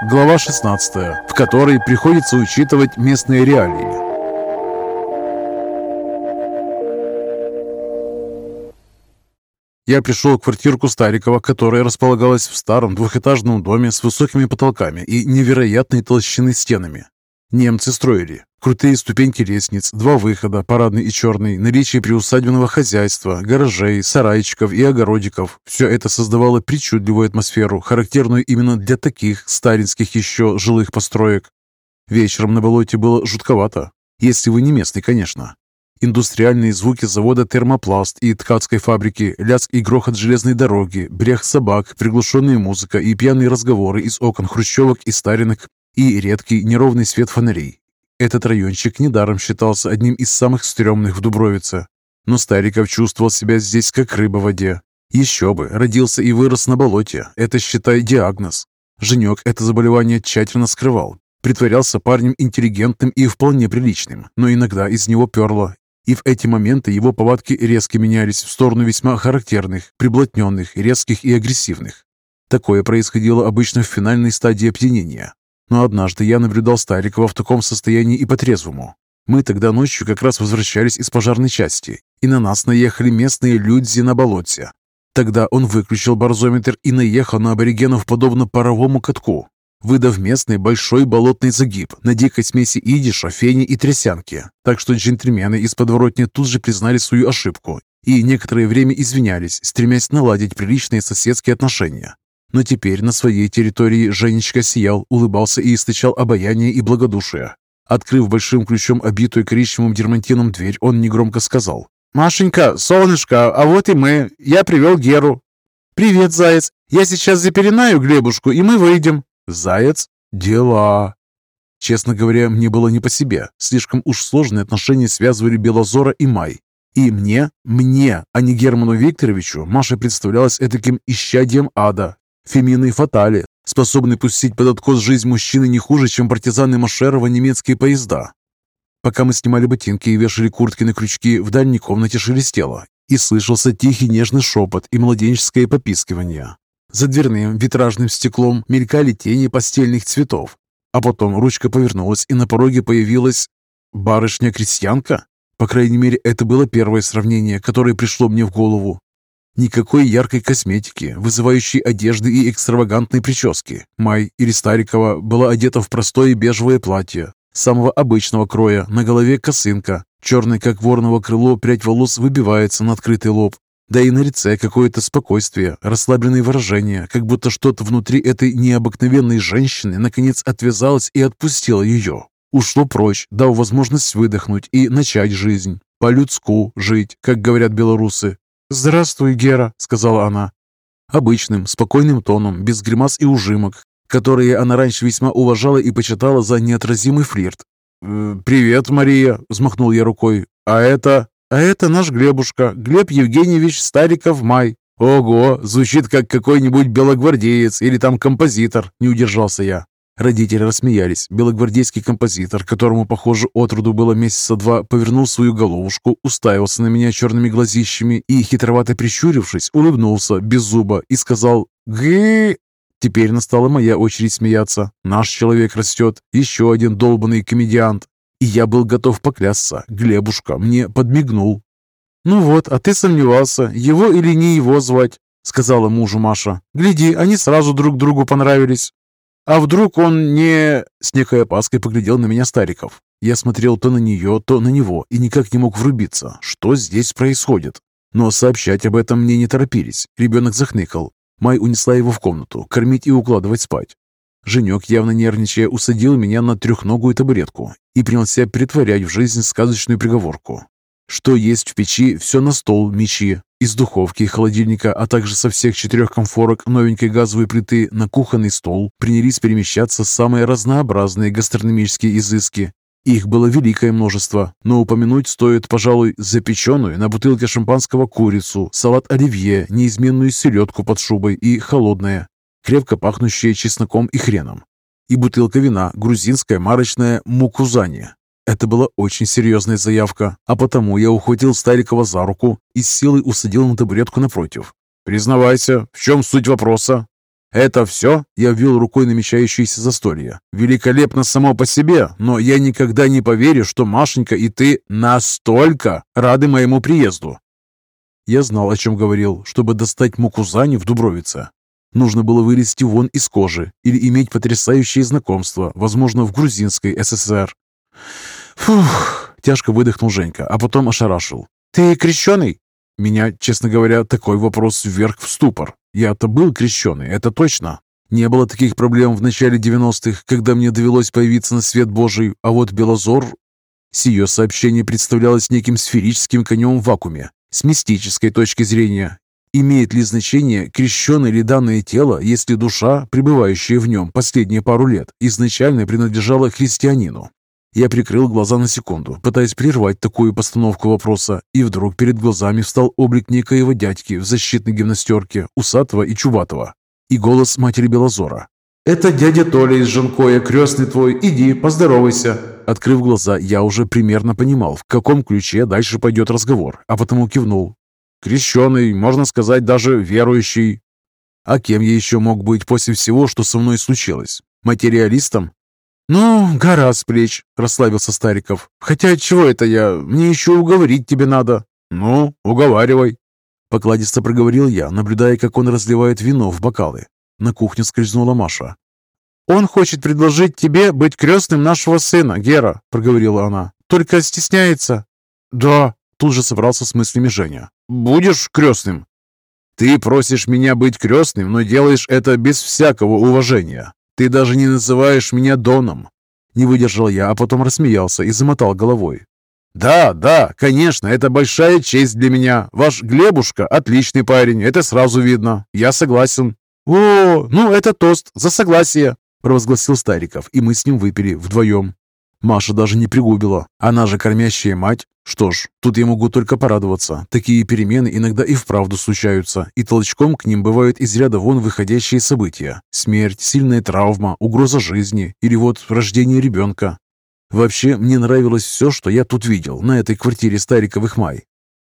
Глава 16, в которой приходится учитывать местные реалии. Я пришел в квартирку Старикова, которая располагалась в старом двухэтажном доме с высокими потолками и невероятной толщины стенами. Немцы строили. Крутые ступеньки лестниц, два выхода, парадный и черный, наличие приусадебного хозяйства, гаражей, сарайчиков и огородиков. Все это создавало причудливую атмосферу, характерную именно для таких старинских еще жилых построек. Вечером на болоте было жутковато, если вы не местный, конечно. Индустриальные звуки завода «Термопласт» и ткацкой фабрики, лязг и грохот железной дороги, брех собак, приглушенная музыка и пьяные разговоры из окон хрущевок и старинок и редкий неровный свет фонарей. Этот райончик недаром считался одним из самых стрёмных в Дубровице. Но Стариков чувствовал себя здесь как рыба в воде. Еще бы, родился и вырос на болоте. Это, считай, диагноз. Женек это заболевание тщательно скрывал. Притворялся парнем интеллигентным и вполне приличным, но иногда из него перло. И в эти моменты его повадки резко менялись в сторону весьма характерных, приблотненных, резких и агрессивных. Такое происходило обычно в финальной стадии опьянения, но однажды я наблюдал Старикова в таком состоянии и по-трезвому. Мы тогда ночью как раз возвращались из пожарной части, и на нас наехали местные люди на болоте. Тогда он выключил барзометр и наехал на аборигенов подобно паровому катку, выдав местный большой болотный загиб на дикой смеси идиша, фени и трясянки. Так что джентльмены из подворотни тут же признали свою ошибку и некоторое время извинялись, стремясь наладить приличные соседские отношения. Но теперь на своей территории Женечка сиял, улыбался и источал обаяние и благодушие. Открыв большим ключом обитую коричневым дермантином дверь, он негромко сказал. «Машенька, солнышко, а вот и мы. Я привел Геру». «Привет, заяц. Я сейчас запеленаю Глебушку, и мы выйдем». «Заяц? Дела». Честно говоря, мне было не по себе. Слишком уж сложные отношения связывали Белозора и Май. И мне, мне, а не Герману Викторовичу, Маша представлялась этаким исчадием ада, Фемины фатали, способны пустить под откос жизнь мужчины не хуже, чем партизаны Машерова немецкие поезда. Пока мы снимали ботинки и вешали куртки на крючки, в дальней комнате шелестело, и слышался тихий нежный шепот и младенческое попискивание. За дверным витражным стеклом мелькали тени постельных цветов, а потом ручка повернулась, и на пороге появилась барышня-крестьянка. По крайней мере, это было первое сравнение, которое пришло мне в голову. Никакой яркой косметики, вызывающей одежды и экстравагантной прически. Май или Старикова была одета в простое бежевое платье, самого обычного кроя, на голове косынка. Черный, как ворного крыло, прядь волос выбивается на открытый лоб. Да и на лице какое-то спокойствие, расслабленные выражения, как будто что-то внутри этой необыкновенной женщины наконец отвязалось и отпустило ее. Ушло прочь, дав возможность выдохнуть и начать жизнь. По-людску жить, как говорят белорусы. «Здравствуй, Гера», — сказала она. Обычным, спокойным тоном, без гримас и ужимок, которые она раньше весьма уважала и почитала за неотразимый флирт. «Э, «Привет, Мария», — взмахнул я рукой. «А это...» «А это наш Глебушка, Глеб Евгеньевич Стариков-Май». «Ого, звучит как какой-нибудь белогвардеец или там композитор», — не удержался я. Родители рассмеялись. Белогвардейский композитор, которому, похоже, отроду было месяца два, повернул свою головушку, уставился на меня черными глазищами и, хитровато прищурившись, улыбнулся без зуба и сказал «Гы!». Теперь настала моя очередь смеяться. Наш человек растет, еще один долбанный комедиант. И я был готов поклясться. Глебушка мне подмигнул. «Ну вот, а ты сомневался, его или не его звать?» сказала мужу Маша. «Гляди, они сразу друг другу понравились». А вдруг он не...» С некой опаской поглядел на меня Стариков. Я смотрел то на нее, то на него и никак не мог врубиться, что здесь происходит. Но сообщать об этом мне не торопились. Ребенок захныкал. Май унесла его в комнату, кормить и укладывать спать. Женек, явно нервничая, усадил меня на трехногую табуретку и принялся притворять в жизнь сказочную приговорку. Что есть в печи, все на стол мечи. Из духовки и холодильника, а также со всех четырех комфорок новенькой газовой плиты на кухонный стол принялись перемещаться самые разнообразные гастрономические изыски. Их было великое множество, но упомянуть стоит, пожалуй, запеченную на бутылке шампанского курицу, салат оливье, неизменную селедку под шубой и холодное, крепко пахнущее чесноком и хреном. И бутылка вина, грузинская марочная мукузани, это была очень серьезная заявка, а потому я ухватил Старикова за руку и силой усадил на табуретку напротив. «Признавайся, в чем суть вопроса?» «Это все?» – я ввел рукой намечающееся застолье. «Великолепно само по себе, но я никогда не поверю, что Машенька и ты настолько рады моему приезду». Я знал, о чем говорил. Чтобы достать мукузани в Дубровице, нужно было вылезти вон из кожи или иметь потрясающее знакомство, возможно, в грузинской ССР. «Фух!» – тяжко выдохнул Женька, а потом ошарашил. «Ты крещеный?» Меня, честно говоря, такой вопрос вверх в ступор. Я-то был крещеный, это точно. Не было таких проблем в начале 90-х, когда мне довелось появиться на свет Божий, а вот Белозор... Сие сообщение представлялось неким сферическим конем в вакууме. С мистической точки зрения, имеет ли значение, крещенное ли данное тело, если душа, пребывающая в нем последние пару лет, изначально принадлежала христианину? Я прикрыл глаза на секунду, пытаясь прервать такую постановку вопроса, и вдруг перед глазами встал облик некоего дядьки в защитной гимнастерке, усатого и чубатого, и голос матери Белозора. «Это дядя Толя из Жанкоя, крестный твой, иди, поздоровайся». Открыв глаза, я уже примерно понимал, в каком ключе дальше пойдет разговор, а потому кивнул. «Крещеный, можно сказать, даже верующий». А кем я еще мог быть после всего, что со мной случилось? Материалистом? «Ну, гора с плеч», — расслабился Стариков. «Хотя чего это я? Мне еще уговорить тебе надо». «Ну, уговаривай». Покладисто проговорил я, наблюдая, как он разливает вино в бокалы. На кухню скользнула Маша. «Он хочет предложить тебе быть крестным нашего сына, Гера», — проговорила она. «Только стесняется». «Да», — тут же собрался с мыслями Женя. «Будешь крестным?» «Ты просишь меня быть крестным, но делаешь это без всякого уважения. Ты даже не называешь меня Доном!» Не выдержал я, а потом рассмеялся и замотал головой. «Да, да, конечно, это большая честь для меня. Ваш Глебушка – отличный парень, это сразу видно. Я согласен». «О, ну это тост за согласие!» – провозгласил Стариков, и мы с ним выпили вдвоем. Маша даже не пригубила. Она же кормящая мать. Что ж, тут я могу только порадоваться. Такие перемены иногда и вправду случаются, и толчком к ним бывают из ряда вон выходящие события. Смерть, сильная травма, угроза жизни или вот рождение ребенка. Вообще, мне нравилось все, что я тут видел, на этой квартире Стариковых Май.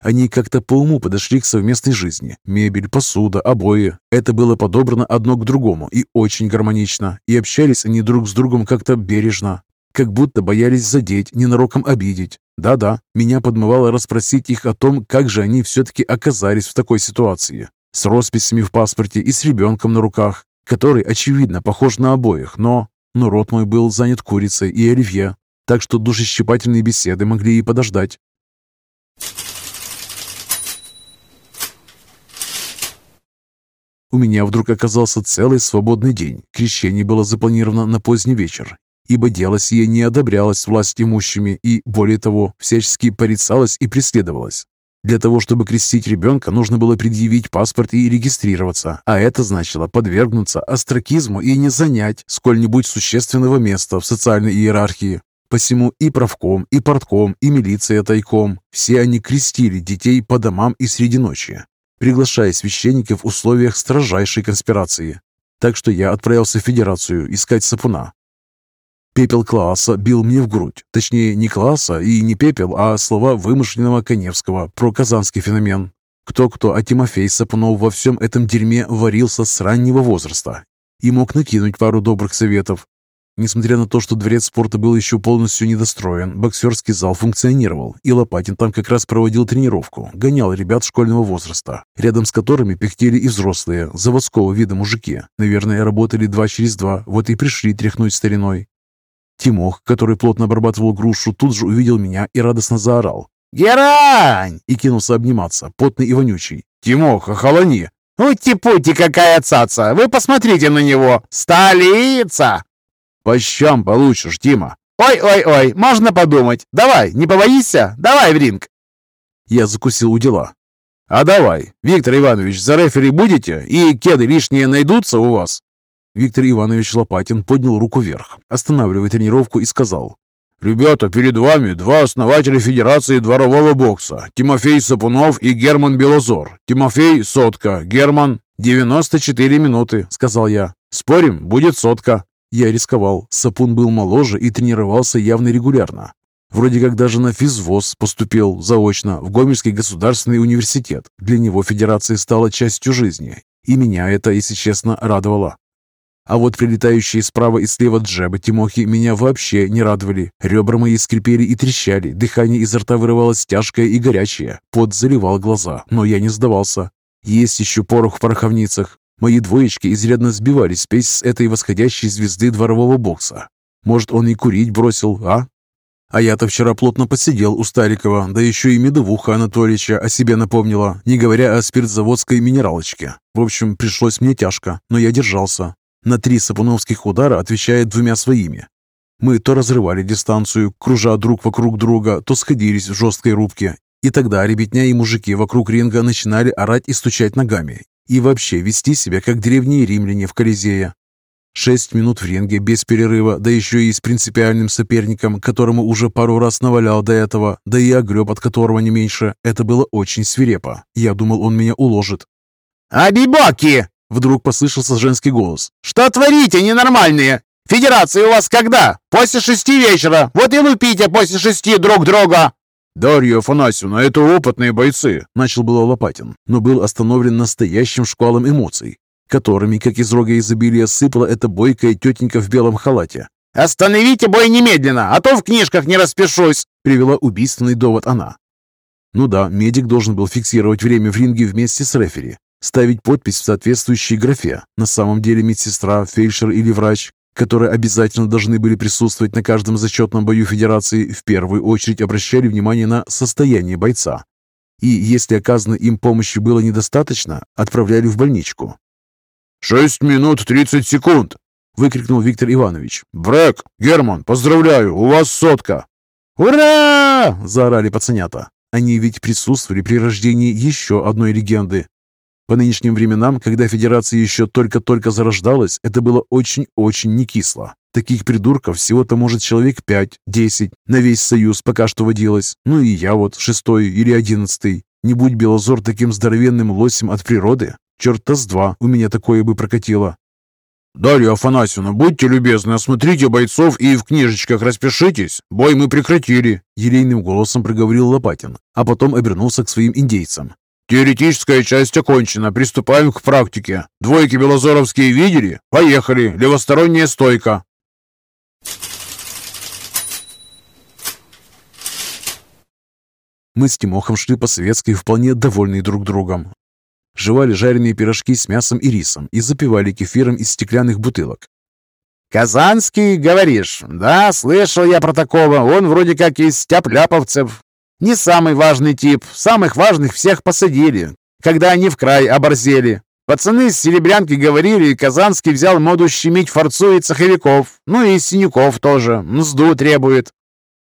Они как-то по уму подошли к совместной жизни. Мебель, посуда, обои. Это было подобрано одно к другому и очень гармонично. И общались они друг с другом как-то бережно, как будто боялись задеть, ненароком обидеть. Да-да, меня подмывало расспросить их о том, как же они все-таки оказались в такой ситуации. С росписями в паспорте и с ребенком на руках, который, очевидно, похож на обоих, но... Но рот мой был занят курицей и оливье, так что душещипательные беседы могли и подождать. У меня вдруг оказался целый свободный день. Крещение было запланировано на поздний вечер, ибо дело сие не одобрялось власть имущими и, более того, всячески порицалось и преследовалось. Для того, чтобы крестить ребенка, нужно было предъявить паспорт и регистрироваться, а это значило подвергнуться остракизму и не занять сколь-нибудь существенного места в социальной иерархии. Посему и правком, и портком, и милиция тайком, все они крестили детей по домам и среди ночи, приглашая священников в условиях строжайшей конспирации. Так что я отправился в Федерацию искать сапуна, Пепел класса бил мне в грудь. Точнее, не класса и не пепел, а слова вымышленного Коневского про казанский феномен. Кто-кто, а Тимофей Сапунов во всем этом дерьме варился с раннего возраста и мог накинуть пару добрых советов. Несмотря на то, что дворец спорта был еще полностью недостроен, боксерский зал функционировал, и Лопатин там как раз проводил тренировку, гонял ребят школьного возраста, рядом с которыми пыхтели и взрослые, заводского вида мужики. Наверное, работали два через два, вот и пришли тряхнуть стариной. Тимох, который плотно обрабатывал грушу, тут же увидел меня и радостно заорал. «Герань!» и кинулся обниматься, потный и вонючий. «Тимох, охолони!» «Ути-пути, какая цаца! Вы посмотрите на него! Столица!» «По щам получишь, Тима!» «Ой-ой-ой, можно подумать! Давай, не побоишься? Давай в ринг!» Я закусил у дела. «А давай, Виктор Иванович, за рефери будете? И кеды лишние найдутся у вас?» Виктор Иванович Лопатин поднял руку вверх, останавливая тренировку и сказал. «Ребята, перед вами два основателя Федерации дворового бокса. Тимофей Сапунов и Герман Белозор. Тимофей – сотка, Герман – 94 минуты», – сказал я. «Спорим, будет сотка». Я рисковал. Сапун был моложе и тренировался явно регулярно. Вроде как даже на физвоз поступил заочно в Гомельский государственный университет. Для него федерация стала частью жизни, И меня это, если честно, радовало. А вот прилетающие справа и слева джебы Тимохи меня вообще не радовали. Ребра мои скрипели и трещали, дыхание изо рта вырывалось тяжкое и горячее. Пот заливал глаза, но я не сдавался. Есть еще порох в пороховницах. Мои двоечки изрядно сбивались спесь с этой восходящей звезды дворового бокса. Может, он и курить бросил, а? А я-то вчера плотно посидел у Старикова, да еще и медовуха Анатольевича о себе напомнила, не говоря о спиртзаводской минералочке. В общем, пришлось мне тяжко, но я держался. На три сапуновских удара отвечает двумя своими. Мы то разрывали дистанцию, кружа друг вокруг друга, то сходились в жесткой рубке. И тогда ребятня и мужики вокруг ринга начинали орать и стучать ногами. И вообще вести себя, как древние римляне в Колизее. Шесть минут в ринге без перерыва, да еще и с принципиальным соперником, которому уже пару раз навалял до этого, да и огреб от которого не меньше. Это было очень свирепо. Я думал, он меня уложит. «Абибаки!» — вдруг послышался женский голос. «Что творите, ненормальные? Федерация у вас когда? После шести вечера. Вот и лупите после шести друг друга!» «Дарья Афанасьевна, это опытные бойцы!» — начал было Лопатин, но был остановлен настоящим шквалом эмоций которыми, как из рога изобилия, сыпала эта бойкая тетенька в белом халате. «Остановите бой немедленно, а то в книжках не распишусь!» — привела убийственный довод она. Ну да, медик должен был фиксировать время в ринге вместе с рефери, ставить подпись в соответствующей графе. На самом деле медсестра, фельдшер или врач, которые обязательно должны были присутствовать на каждом зачетном бою Федерации, в первую очередь обращали внимание на состояние бойца. И если оказанной им помощи было недостаточно, отправляли в больничку. «Шесть минут тридцать секунд!» — выкрикнул Виктор Иванович. «Брэк! Герман, поздравляю! У вас сотка!» «Ура!» — заорали пацанята. Они ведь присутствовали при рождении еще одной легенды. По нынешним временам, когда Федерация еще только-только зарождалась, это было очень-очень не кисло. Таких придурков всего-то может человек пять-десять на весь Союз пока что водилось. Ну и я вот, шестой или одиннадцатый. Не будь Белозор таким здоровенным лосем от природы, Черта с два у меня такое бы прокатило. «Дарья Афанасьевна, будьте любезны, осмотрите бойцов и в книжечках распишитесь. Бой мы прекратили», — елейным голосом проговорил Лопатин, а потом обернулся к своим индейцам. «Теоретическая часть окончена, приступаем к практике. Двойки белозоровские видели? Поехали, левосторонняя стойка». Мы с Тимохом шли по советской вполне довольные друг другом жевали жареные пирожки с мясом и рисом и запивали кефиром из стеклянных бутылок. «Казанский, говоришь? Да, слышал я про такого. Он вроде как из тяпляповцев. Не самый важный тип. Самых важных всех посадили, когда они в край оборзели. Пацаны с Серебрянки говорили, Казанский взял моду щемить форцу и цеховиков. Ну и синюков тоже. Мзду требует.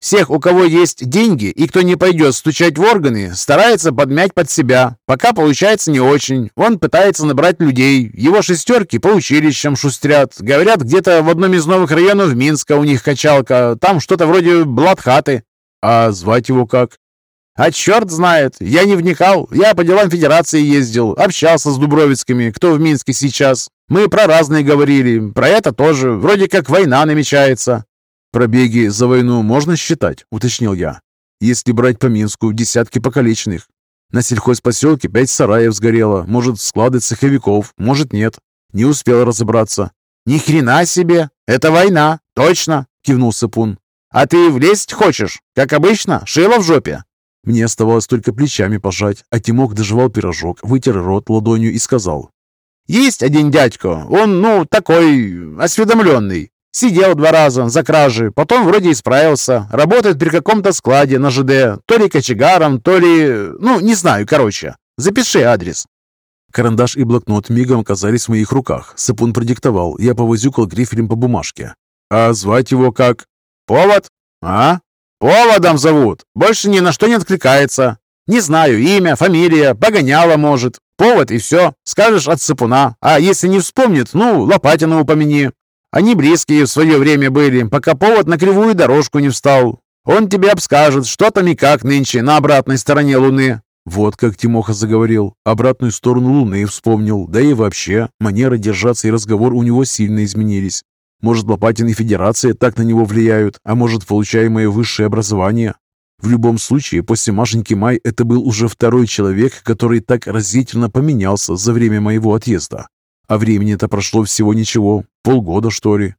Всех, у кого есть деньги и кто не пойдет стучать в органы, старается подмять под себя. Пока получается не очень. Он пытается набрать людей. Его шестерки по училищам шустрят. Говорят, где-то в одном из новых районов Минска у них качалка. Там что-то вроде блатхаты. А звать его как? А черт знает. Я не вникал. Я по делам Федерации ездил. Общался с Дубровицкими, кто в Минске сейчас. Мы про разные говорили. Про это тоже. Вроде как война намечается. «Пробеги за войну можно считать?» – уточнил я. «Если брать по Минску, десятки покалеченных. На сельхозпоселке пять сараев сгорело, может, склады цеховиков, может, нет. Не успел разобраться». «Ни хрена себе! Это война! Точно!» – кивнул Сапун. «А ты влезть хочешь? Как обычно, шило в жопе!» Мне оставалось только плечами пожать, а Тимок доживал пирожок, вытер рот ладонью и сказал. «Есть один дядька, он, ну, такой осведомленный. Сидел два раза за кражи, потом вроде исправился. Работает при каком-то складе на ЖД. То ли кочегаром, то ли... Ну, не знаю, короче. Запиши адрес». Карандаш и блокнот мигом оказались в моих руках. Сапун продиктовал. Я повозюкал грифелем по бумажке. «А звать его как?» «Повод?» «А? Поводом зовут. Больше ни на что не откликается. Не знаю, имя, фамилия, погоняло, может. Повод и все. Скажешь от Сапуна. А если не вспомнит, ну, Лопатина упомяни. Они близкие в свое время были, пока повод на кривую дорожку не встал. Он тебе обскажет, что там и как нынче на обратной стороне Луны». Вот как Тимоха заговорил. Обратную сторону Луны вспомнил. Да и вообще, манера держаться и разговор у него сильно изменились. Может, Лопатин и Федерация так на него влияют, а может, получаемое высшее образование? В любом случае, после Машеньки Май это был уже второй человек, который так разительно поменялся за время моего отъезда. А времени-то прошло всего ничего, полгода что ли.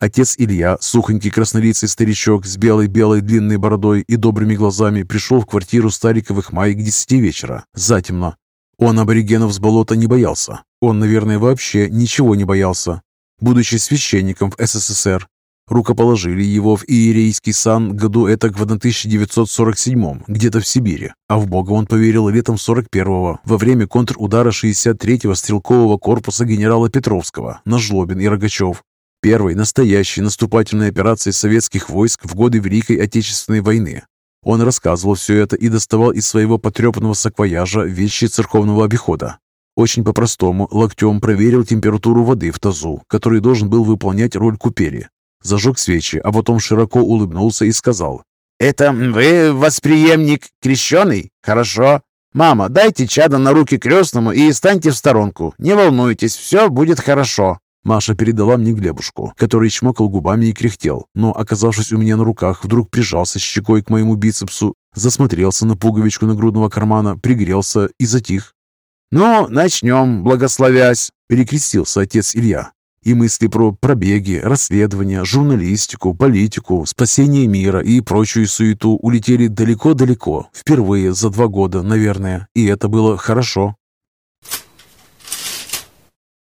Отец Илья, сухонький краснолицый старичок с белой-белой длинной бородой и добрыми глазами, пришел в квартиру Стариковых май к десяти вечера, затемно. Он аборигенов с болота не боялся. Он, наверное, вообще ничего не боялся. Будучи священником в СССР, рукоположили его в иерейский сан году этак в 1947 где-то в Сибири, а в Бога он поверил летом 41-го, во время контрудара 63-го стрелкового корпуса генерала Петровского на Жлобин и Рогачев, первой настоящей наступательной операции советских войск в годы Великой Отечественной войны. Он рассказывал все это и доставал из своего потрепанного саквояжа вещи церковного обихода. Очень по-простому локтем проверил температуру воды в тазу, который должен был выполнять роль купели. Зажег свечи, а потом широко улыбнулся и сказал. «Это вы восприемник крещеный? Хорошо. Мама, дайте чада на руки крестному и станьте в сторонку. Не волнуйтесь, все будет хорошо». Маша передала мне Глебушку, который чмокал губами и кряхтел, но, оказавшись у меня на руках, вдруг прижался щекой к моему бицепсу, засмотрелся на пуговичку нагрудного кармана, пригрелся и затих. «Ну, начнем, благословясь», — перекрестился отец Илья. И мысли про пробеги, расследования, журналистику, политику, спасение мира и прочую суету улетели далеко-далеко, впервые за два года, наверное, и это было хорошо.